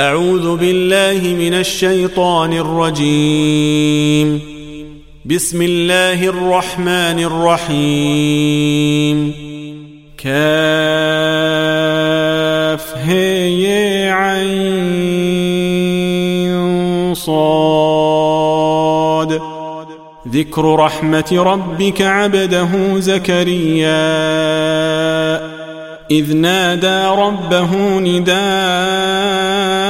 أعوذ بالله من الشيطان الرجيم. بسم الله الرحمن الرحيم. كاف هي عين صاد. ذكر رحمة ربك عبده زكريا. إذ نادى ربه نداء.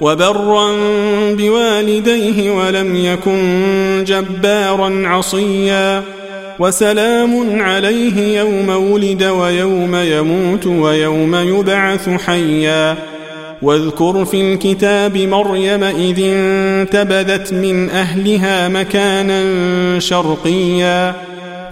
وبرا بوالديه ولم يكن جبارا عصيا وسلام عليه يوم ولد ويوم يموت ويوم يبعث حيا واذكر في الكتاب مريم إذ انتبذت من أهلها مكانا شرقيا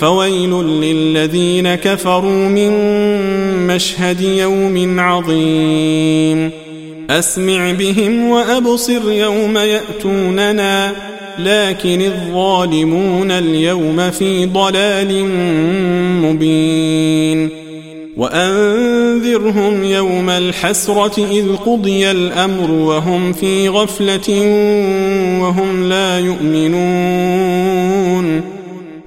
فويل للذين كفروا من مشهد يوم عظيم. أسمع بهم وأبصر يوم يأتوننا لكن الظالمون اليوم في ضلال مبين. وأنذرهم يوم الحسرة إذ قضي الأمر وهم في غفلة وهم لا يؤمنون.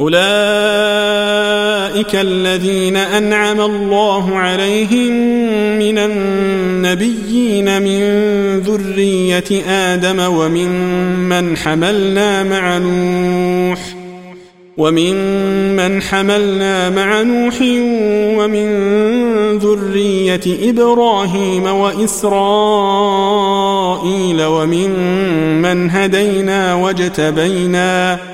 أولئك الذين أنعم الله عليهم من النبيين من ذرية آدم ومن من حملنا مع نوح ومن من حملنا مع نوح ومن ذرية إبراهيم وإسرائيل ومن من هدينا واجتبينا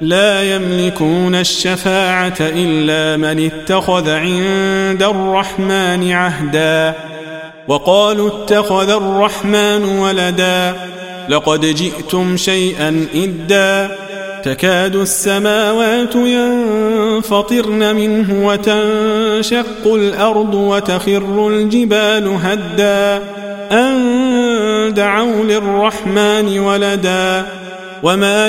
لا يملكون الشفاعة إلا من اتخذ عند الرحمن عهدا. وقالوا اتخذ الرحمن ولدا. لقد جئتم شيئا إدا. تكاد السماوات ينفطرن منه وتنشق الأرض وتخر الجبال هدا. أن دعوا للرحمن ولدا. وما